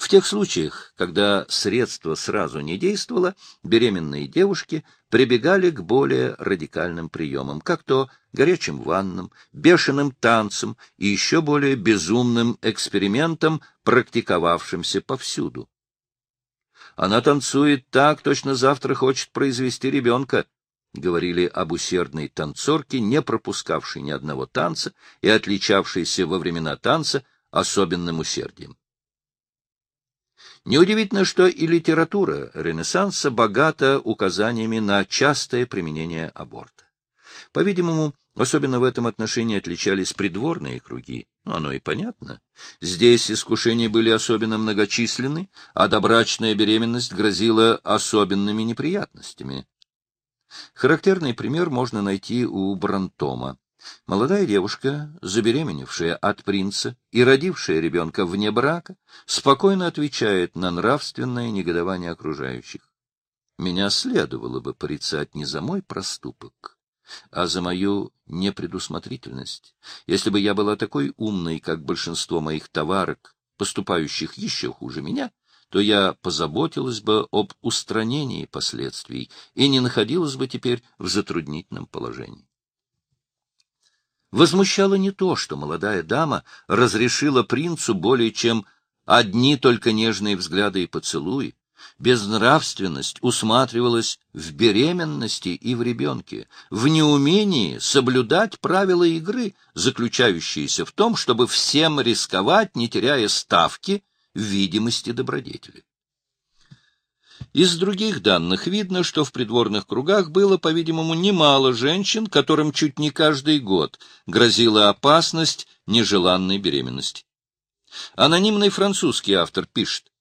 В тех случаях, когда средство сразу не действовало, беременные девушки прибегали к более радикальным приемам, как то горячим ваннам, бешеным танцам и еще более безумным экспериментам, практиковавшимся повсюду. Она танцует так, точно завтра хочет произвести ребенка, — говорили об усердной танцорке, не пропускавшей ни одного танца и отличавшейся во времена танца особенным усердием. Неудивительно, что и литература Ренессанса богата указаниями на частое применение аборта. По-видимому, особенно в этом отношении отличались придворные круги. Ну, оно и понятно. Здесь искушения были особенно многочисленны, а добрачная беременность грозила особенными неприятностями. Характерный пример можно найти у Брантома. Молодая девушка, забеременевшая от принца и родившая ребенка вне брака, спокойно отвечает на нравственное негодование окружающих. Меня следовало бы порицать не за мой проступок, а за мою непредусмотрительность. Если бы я была такой умной, как большинство моих товарок, поступающих еще хуже меня, то я позаботилась бы об устранении последствий и не находилась бы теперь в затруднительном положении. Возмущало не то, что молодая дама разрешила принцу более чем одни только нежные взгляды и поцелуи. Безнравственность усматривалась в беременности и в ребенке, в неумении соблюдать правила игры, заключающиеся в том, чтобы всем рисковать, не теряя ставки видимости добродетели. Из других данных видно, что в придворных кругах было, по-видимому, немало женщин, которым чуть не каждый год грозила опасность нежеланной беременности. Анонимный французский автор пишет.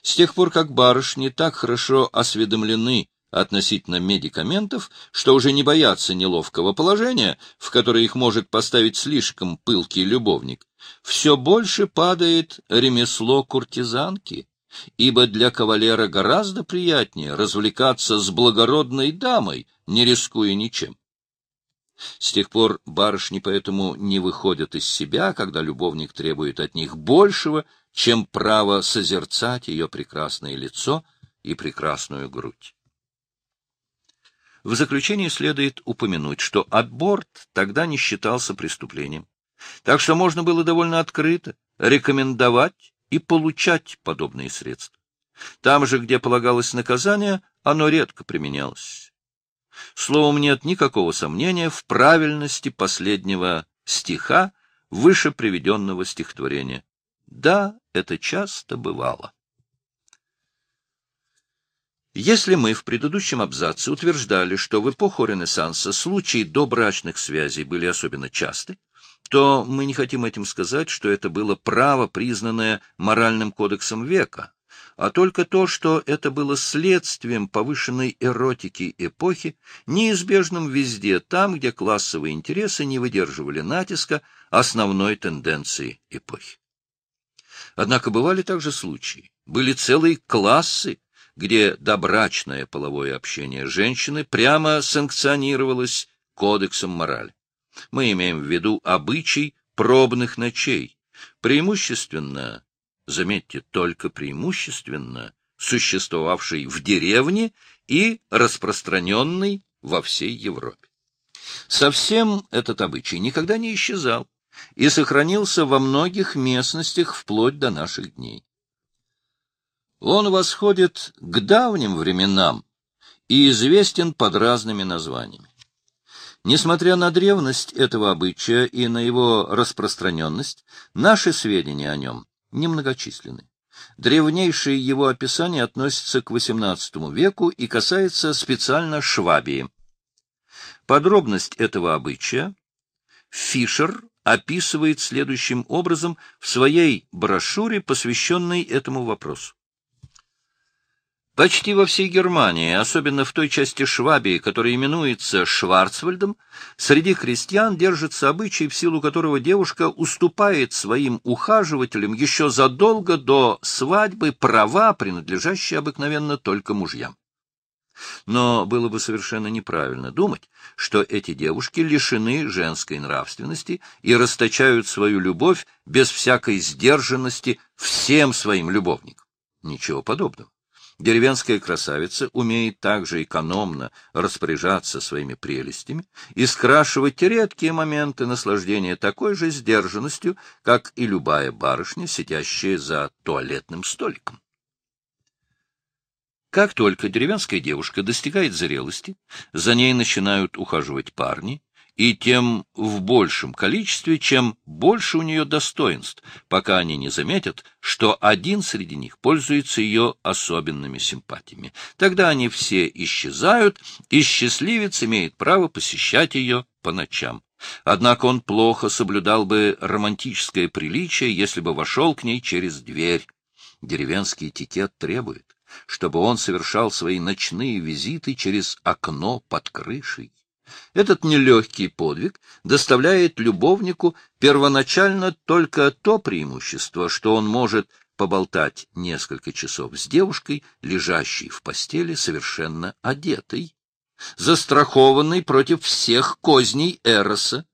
С тех пор, как барышни так хорошо осведомлены относительно медикаментов, что уже не боятся неловкого положения, в которое их может поставить слишком пылкий любовник, все больше падает ремесло куртизанки, ибо для кавалера гораздо приятнее развлекаться с благородной дамой, не рискуя ничем. С тех пор барышни поэтому не выходят из себя, когда любовник требует от них большего, чем право созерцать ее прекрасное лицо и прекрасную грудь. В заключение следует упомянуть, что аборт тогда не считался преступлением, так что можно было довольно открыто рекомендовать и получать подобные средства. Там же, где полагалось наказание, оно редко применялось. Словом, нет никакого сомнения в правильности последнего стиха выше приведенного стихотворения. Да, это часто бывало. Если мы в предыдущем абзаце утверждали, что в эпоху Ренессанса случаи добрачных связей были особенно часты, то мы не хотим этим сказать, что это было право, признанное моральным кодексом века, а только то, что это было следствием повышенной эротики эпохи, неизбежным везде, там, где классовые интересы не выдерживали натиска основной тенденции эпохи. Однако бывали также случаи, были целые классы, где добрачное половое общение женщины прямо санкционировалось кодексом морали. Мы имеем в виду обычай пробных ночей, преимущественно, заметьте, только преимущественно, существовавший в деревне и распространенный во всей Европе. Совсем этот обычай никогда не исчезал и сохранился во многих местностях вплоть до наших дней. Он восходит к давним временам и известен под разными названиями. Несмотря на древность этого обычая и на его распространенность, наши сведения о нем немногочисленны. Древнейшие его описания относятся к XVIII веку и касается специально Швабии. Подробность этого обычая Фишер описывает следующим образом в своей брошюре, посвященной этому вопросу. Почти во всей Германии, особенно в той части Швабии, которая именуется Шварцвальдом, среди крестьян держится обычай, в силу которого девушка уступает своим ухаживателям еще задолго до свадьбы права, принадлежащие обыкновенно только мужьям. Но было бы совершенно неправильно думать, что эти девушки лишены женской нравственности и расточают свою любовь без всякой сдержанности всем своим любовникам. Ничего подобного. Деревенская красавица умеет также экономно распоряжаться своими прелестями и скрашивать редкие моменты наслаждения такой же сдержанностью, как и любая барышня, сидящая за туалетным столиком. Как только деревенская девушка достигает зрелости, за ней начинают ухаживать парни, и тем в большем количестве, чем больше у нее достоинств, пока они не заметят, что один среди них пользуется ее особенными симпатиями. Тогда они все исчезают, и счастливец имеет право посещать ее по ночам. Однако он плохо соблюдал бы романтическое приличие, если бы вошел к ней через дверь. Деревенский этикет требует, чтобы он совершал свои ночные визиты через окно под крышей. Этот нелегкий подвиг доставляет любовнику первоначально только то преимущество, что он может поболтать несколько часов с девушкой, лежащей в постели совершенно одетой, застрахованной против всех козней Эроса.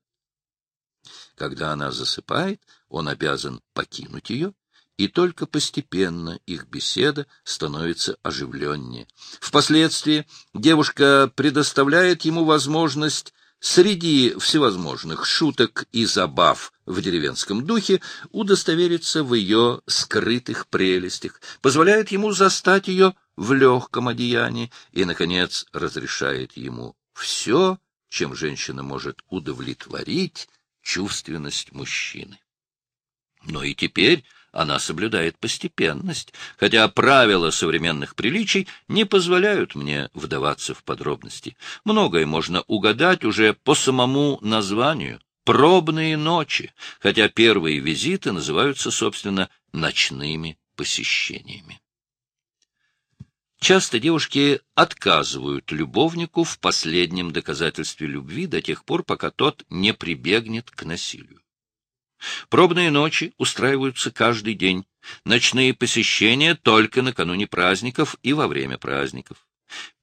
Когда она засыпает, он обязан покинуть ее и только постепенно их беседа становится оживленнее. Впоследствии девушка предоставляет ему возможность среди всевозможных шуток и забав в деревенском духе удостовериться в ее скрытых прелестях, позволяет ему застать ее в легком одеянии и, наконец, разрешает ему все, чем женщина может удовлетворить чувственность мужчины. Но и теперь она соблюдает постепенность, хотя правила современных приличий не позволяют мне вдаваться в подробности. Многое можно угадать уже по самому названию «пробные ночи», хотя первые визиты называются, собственно, ночными посещениями. Часто девушки отказывают любовнику в последнем доказательстве любви до тех пор, пока тот не прибегнет к насилию. Пробные ночи устраиваются каждый день, ночные посещения только накануне праздников и во время праздников.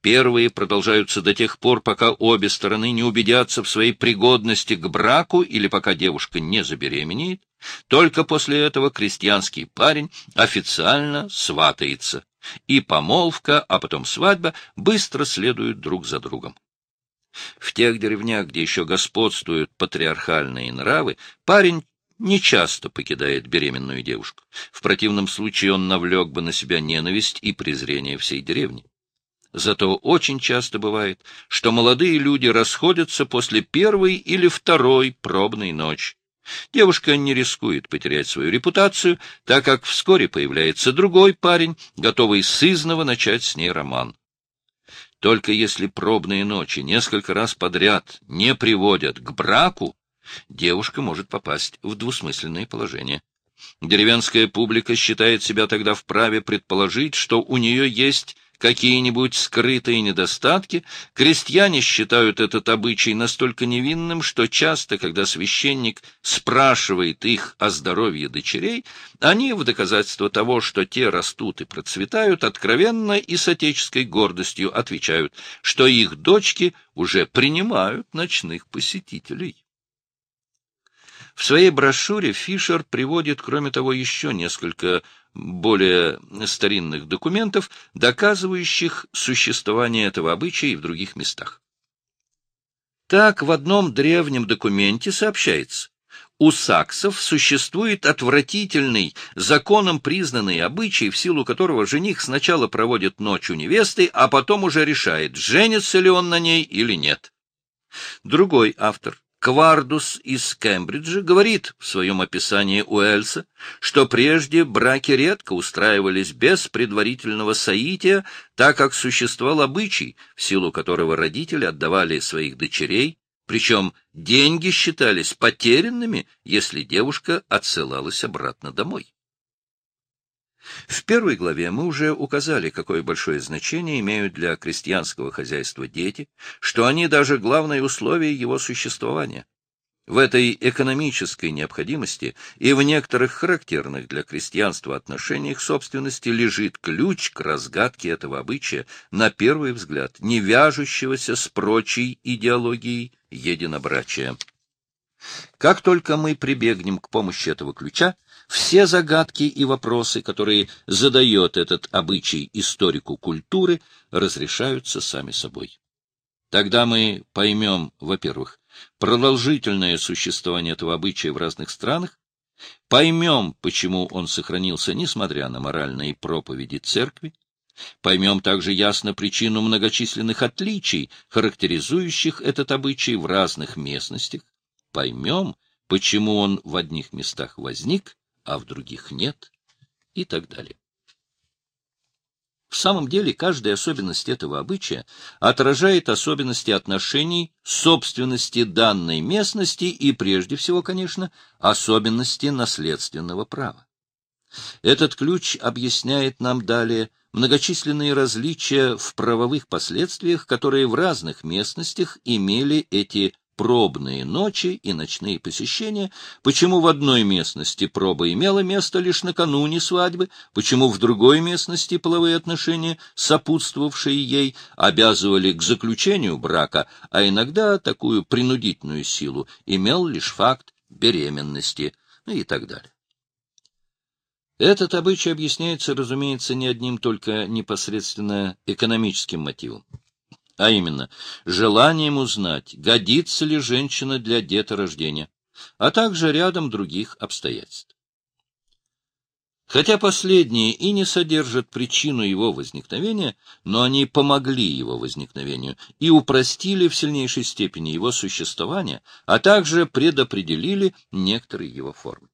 Первые продолжаются до тех пор, пока обе стороны не убедятся в своей пригодности к браку или пока девушка не забеременеет. Только после этого крестьянский парень официально сватается, и помолвка, а потом свадьба быстро следуют друг за другом. В тех деревнях, где еще господствуют патриархальные нравы, парень не часто покидает беременную девушку. В противном случае он навлек бы на себя ненависть и презрение всей деревни. Зато очень часто бывает, что молодые люди расходятся после первой или второй пробной ночи. Девушка не рискует потерять свою репутацию, так как вскоре появляется другой парень, готовый сызново начать с ней роман. Только если пробные ночи несколько раз подряд не приводят к браку, девушка может попасть в двусмысленное положение. Деревенская публика считает себя тогда вправе предположить, что у нее есть какие-нибудь скрытые недостатки, крестьяне считают этот обычай настолько невинным, что часто, когда священник спрашивает их о здоровье дочерей, они, в доказательство того, что те растут и процветают, откровенно и с отеческой гордостью отвечают, что их дочки уже принимают ночных посетителей. В своей брошюре Фишер приводит, кроме того, еще несколько более старинных документов, доказывающих существование этого обычая и в других местах. Так, в одном древнем документе сообщается, у саксов существует отвратительный, законом признанный обычай, в силу которого жених сначала проводит ночь у невесты, а потом уже решает, женится ли он на ней или нет. Другой автор, Квардус из Кембриджа говорит в своем описании Уэльса, что прежде браки редко устраивались без предварительного соития, так как существовал обычай, в силу которого родители отдавали своих дочерей, причем деньги считались потерянными, если девушка отсылалась обратно домой. В первой главе мы уже указали, какое большое значение имеют для крестьянского хозяйства дети, что они даже главное условие его существования. В этой экономической необходимости и в некоторых характерных для крестьянства отношениях собственности лежит ключ к разгадке этого обычая, на первый взгляд, не вяжущегося с прочей идеологией единобрачия. Как только мы прибегнем к помощи этого ключа, все загадки и вопросы, которые задает этот обычай историку культуры, разрешаются сами собой. Тогда мы поймем, во-первых, продолжительное существование этого обычая в разных странах, поймем, почему он сохранился, несмотря на моральные проповеди церкви, поймем также ясно причину многочисленных отличий, характеризующих этот обычай в разных местностях, поймем, почему он в одних местах возник, а в других нет, и так далее. В самом деле, каждая особенность этого обычая отражает особенности отношений, собственности данной местности и, прежде всего, конечно, особенности наследственного права. Этот ключ объясняет нам далее многочисленные различия в правовых последствиях, которые в разных местностях имели эти пробные ночи и ночные посещения, почему в одной местности проба имела место лишь накануне свадьбы, почему в другой местности половые отношения, сопутствовавшие ей, обязывали к заключению брака, а иногда такую принудительную силу имел лишь факт беременности ну и так далее. Этот обычай объясняется, разумеется, не одним только непосредственно экономическим мотивом а именно желанием узнать, годится ли женщина для деторождения, а также рядом других обстоятельств. Хотя последние и не содержат причину его возникновения, но они помогли его возникновению и упростили в сильнейшей степени его существование, а также предопределили некоторые его формы.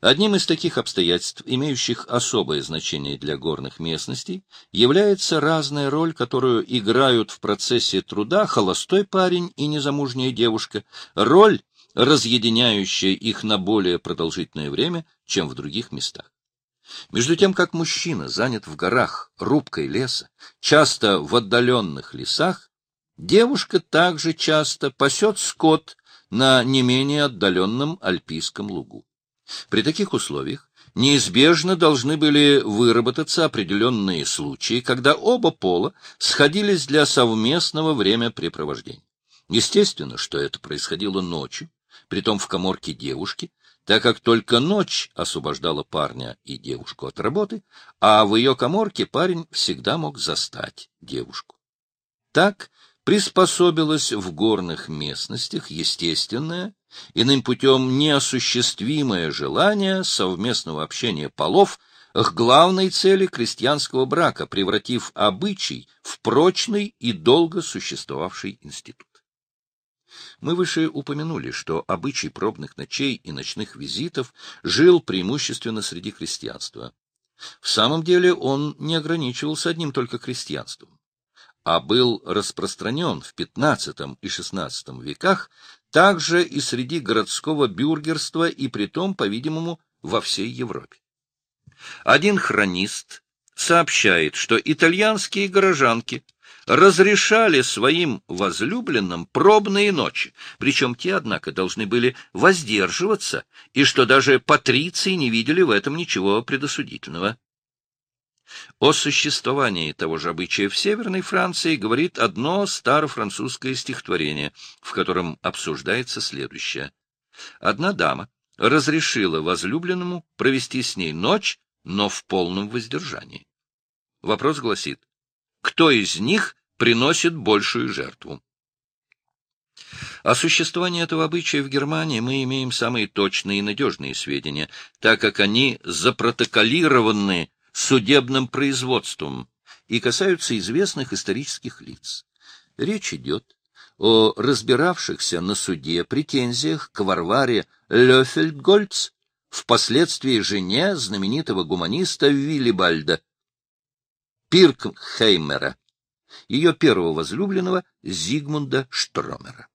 Одним из таких обстоятельств, имеющих особое значение для горных местностей, является разная роль, которую играют в процессе труда холостой парень и незамужняя девушка, роль, разъединяющая их на более продолжительное время, чем в других местах. Между тем, как мужчина занят в горах, рубкой леса, часто в отдаленных лесах, девушка также часто пасет скот на не менее отдаленном альпийском лугу. При таких условиях неизбежно должны были выработаться определенные случаи, когда оба пола сходились для совместного времяпрепровождения. Естественно, что это происходило ночью, притом в коморке девушки, так как только ночь освобождала парня и девушку от работы, а в ее коморке парень всегда мог застать девушку. Так приспособилось в горных местностях естественное иным путем неосуществимое желание совместного общения полов к главной цели крестьянского брака, превратив обычай в прочный и долго существовавший институт. Мы выше упомянули, что обычай пробных ночей и ночных визитов жил преимущественно среди крестьянства. В самом деле он не ограничивался одним только крестьянством, а был распространен в XV и XVI веках также и среди городского бюргерства и притом, по-видимому, во всей Европе. Один хронист сообщает, что итальянские горожанки разрешали своим возлюбленным пробные ночи, причем те, однако, должны были воздерживаться, и что даже патриции не видели в этом ничего предосудительного. О существовании того же обычая в Северной Франции говорит одно старофранцузское стихотворение, в котором обсуждается следующее. Одна дама разрешила возлюбленному провести с ней ночь, но в полном воздержании. Вопрос гласит, кто из них приносит большую жертву? О существовании этого обычая в Германии мы имеем самые точные и надежные сведения, так как они запротоколированы судебным производством и касаются известных исторических лиц. Речь идет о разбиравшихся на суде претензиях к Варваре Лёфельдгольц, впоследствии жене знаменитого гуманиста Виллибальда Пиркхеймера, ее первого возлюбленного Зигмунда Штромера.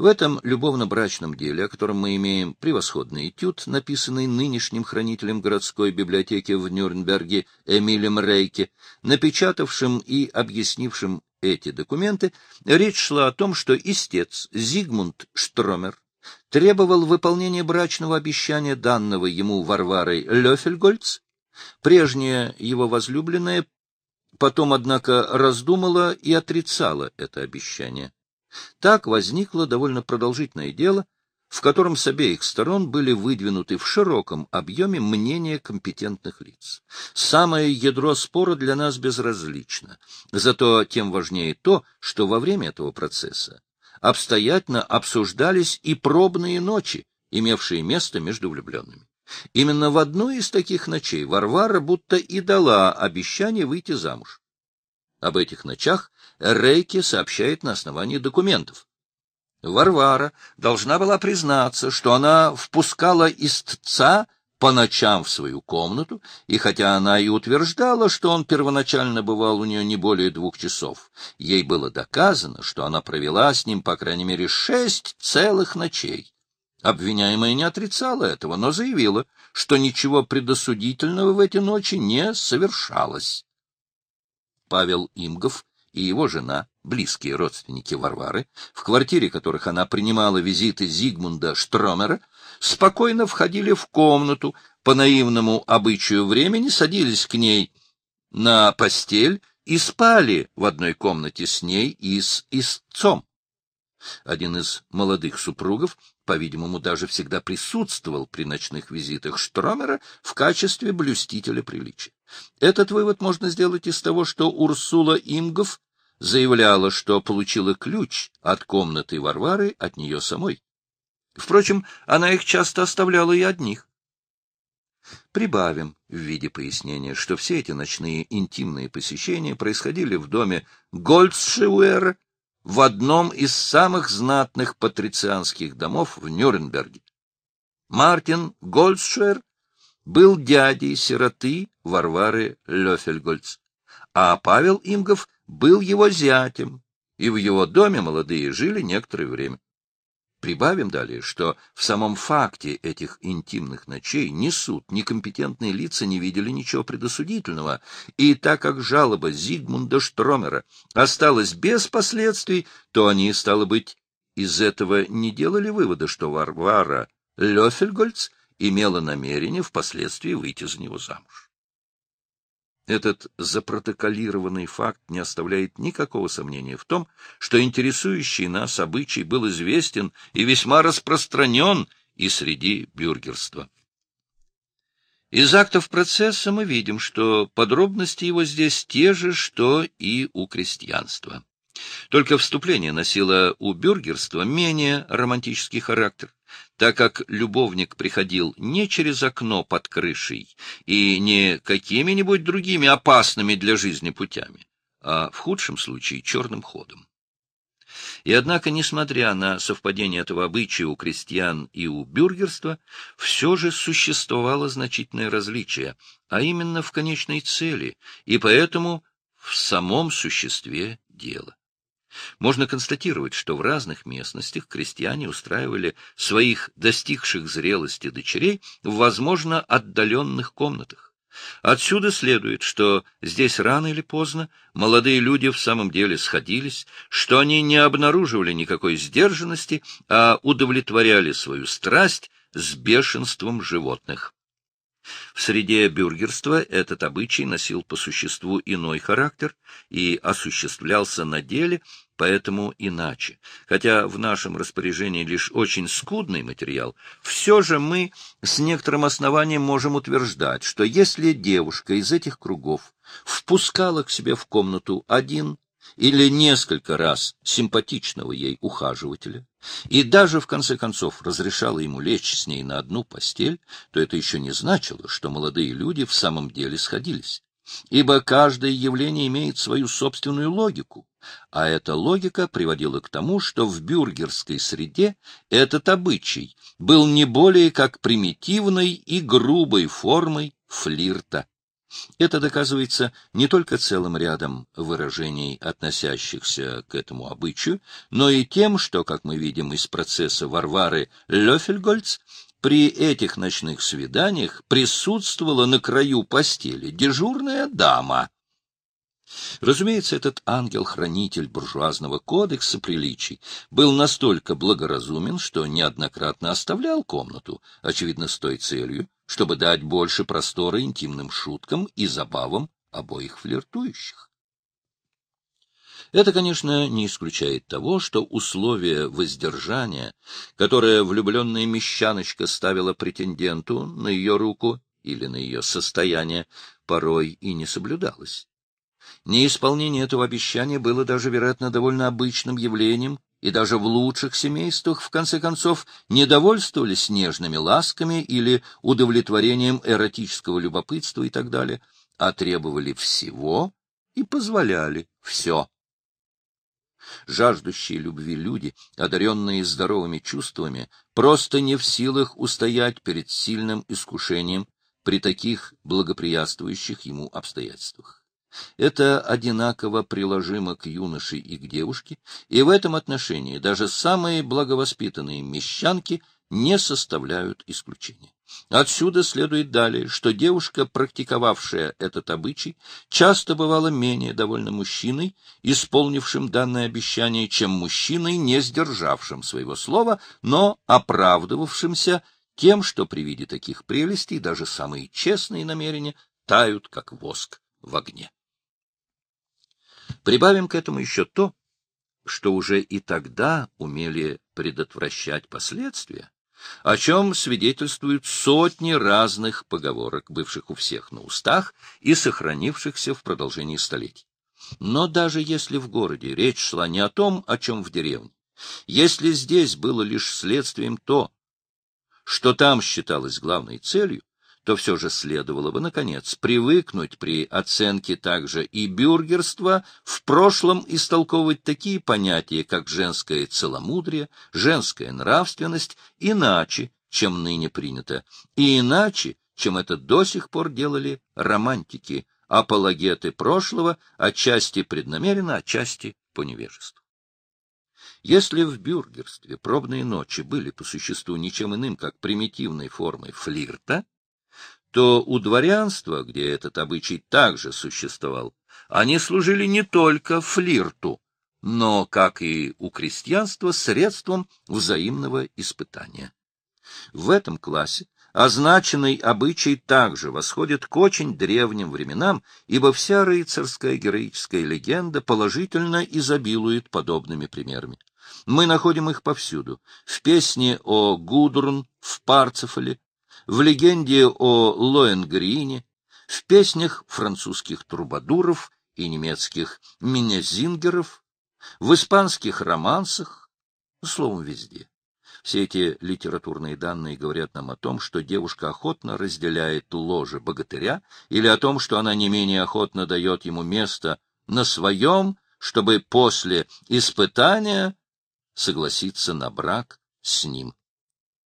В этом любовно-брачном деле, о котором мы имеем превосходный этюд, написанный нынешним хранителем городской библиотеки в Нюрнберге Эмилем Рейке, напечатавшим и объяснившим эти документы, речь шла о том, что истец Зигмунд Штромер требовал выполнения брачного обещания, данного ему Варварой Лёфельгольц. Прежняя его возлюбленная потом, однако, раздумала и отрицала это обещание. Так возникло довольно продолжительное дело, в котором с обеих сторон были выдвинуты в широком объеме мнения компетентных лиц. Самое ядро спора для нас безразлично, зато тем важнее то, что во время этого процесса обстоятельно обсуждались и пробные ночи, имевшие место между влюбленными. Именно в одну из таких ночей Варвара будто и дала обещание выйти замуж. Об этих ночах Рейки сообщает на основании документов. Варвара должна была признаться, что она впускала истца по ночам в свою комнату, и хотя она и утверждала, что он первоначально бывал у нее не более двух часов, ей было доказано, что она провела с ним, по крайней мере, шесть целых ночей. Обвиняемая не отрицала этого, но заявила, что ничего предосудительного в эти ночи не совершалось. Павел Имгов и его жена, близкие родственники Варвары, в квартире которых она принимала визиты Зигмунда Штромера, спокойно входили в комнату, по наивному обычаю времени садились к ней на постель и спали в одной комнате с ней и с истцом. Один из молодых супругов, по-видимому, даже всегда присутствовал при ночных визитах Штромера в качестве блюстителя приличия. Этот вывод можно сделать из того, что Урсула Имгов заявляла, что получила ключ от комнаты Варвары от нее самой. Впрочем, она их часто оставляла и одних. Прибавим в виде пояснения, что все эти ночные интимные посещения происходили в доме Гольцшауэра в одном из самых знатных патрицианских домов в Нюрнберге. Мартин Гольцшуэр был дядей сироты Варвары Лёфельгольц, а Павел Имгов был его зятем, и в его доме молодые жили некоторое время. Прибавим далее, что в самом факте этих интимных ночей ни суд, ни компетентные лица не видели ничего предосудительного, и так как жалоба Зигмунда Штромера осталась без последствий, то они, стало быть, из этого не делали вывода, что Варвара Лёфельгольц имела намерение впоследствии выйти за него замуж. Этот запротоколированный факт не оставляет никакого сомнения в том, что интересующий нас обычай был известен и весьма распространен и среди бюргерства. Из актов процесса мы видим, что подробности его здесь те же, что и у крестьянства. Только вступление носило у бюргерства менее романтический характер так как любовник приходил не через окно под крышей и не какими-нибудь другими опасными для жизни путями, а в худшем случае черным ходом. И однако, несмотря на совпадение этого обычая у крестьян и у бюргерства, все же существовало значительное различие, а именно в конечной цели, и поэтому в самом существе дела. Можно констатировать, что в разных местностях крестьяне устраивали своих достигших зрелости дочерей в, возможно, отдаленных комнатах. Отсюда следует, что здесь рано или поздно молодые люди в самом деле сходились, что они не обнаруживали никакой сдержанности, а удовлетворяли свою страсть с бешенством животных. В среде бюргерства этот обычай носил по существу иной характер и осуществлялся на деле, поэтому иначе. Хотя в нашем распоряжении лишь очень скудный материал, все же мы с некоторым основанием можем утверждать, что если девушка из этих кругов впускала к себе в комнату один или несколько раз симпатичного ей ухаживателя, и даже, в конце концов, разрешала ему лечь с ней на одну постель, то это еще не значило, что молодые люди в самом деле сходились. Ибо каждое явление имеет свою собственную логику, а эта логика приводила к тому, что в бюргерской среде этот обычай был не более как примитивной и грубой формой флирта. Это доказывается не только целым рядом выражений, относящихся к этому обычаю, но и тем, что, как мы видим из процесса Варвары Лёфельгольц, при этих ночных свиданиях присутствовала на краю постели дежурная дама. Разумеется, этот ангел-хранитель буржуазного кодекса приличий был настолько благоразумен, что неоднократно оставлял комнату, очевидно, с той целью, чтобы дать больше простора интимным шуткам и забавам обоих флиртующих. Это, конечно, не исключает того, что условия воздержания, которое влюбленная мещаночка ставила претенденту на ее руку или на ее состояние, порой и не соблюдалось. Неисполнение этого обещания было даже, вероятно, довольно обычным явлением и даже в лучших семействах, в конце концов, не довольствовались нежными ласками или удовлетворением эротического любопытства и так далее, а требовали всего и позволяли все. Жаждущие любви люди, одаренные здоровыми чувствами, просто не в силах устоять перед сильным искушением при таких благоприятствующих ему обстоятельствах. Это одинаково приложимо к юноше и к девушке, и в этом отношении даже самые благовоспитанные мещанки не составляют исключения. Отсюда следует далее, что девушка, практиковавшая этот обычай, часто бывала менее довольна мужчиной, исполнившим данное обещание, чем мужчиной, не сдержавшим своего слова, но оправдывавшимся тем, что при виде таких прелестей даже самые честные намерения тают, как воск в огне. Прибавим к этому еще то, что уже и тогда умели предотвращать последствия, о чем свидетельствуют сотни разных поговорок, бывших у всех на устах и сохранившихся в продолжении столетий. Но даже если в городе речь шла не о том, о чем в деревне, если здесь было лишь следствием то, что там считалось главной целью, то все же следовало бы, наконец, привыкнуть при оценке также и бюргерства в прошлом истолковывать такие понятия, как женское целомудрие, женская нравственность, иначе, чем ныне принято, и иначе, чем это до сих пор делали романтики, апологеты прошлого, отчасти преднамеренно, отчасти по невежеству. Если в бюргерстве пробные ночи были по существу ничем иным, как примитивной формой флирта, то у дворянства, где этот обычай также существовал, они служили не только флирту, но, как и у крестьянства, средством взаимного испытания. В этом классе означенный обычай также восходит к очень древним временам, ибо вся рыцарская героическая легенда положительно изобилует подобными примерами. Мы находим их повсюду. В песне о Гудрун, в Парцефале, в легенде о Лоенгрине, в песнях французских трубадуров и немецких минезингеров, в испанских романсах, словом, везде. Все эти литературные данные говорят нам о том, что девушка охотно разделяет ложе богатыря, или о том, что она не менее охотно дает ему место на своем, чтобы после испытания согласиться на брак с ним.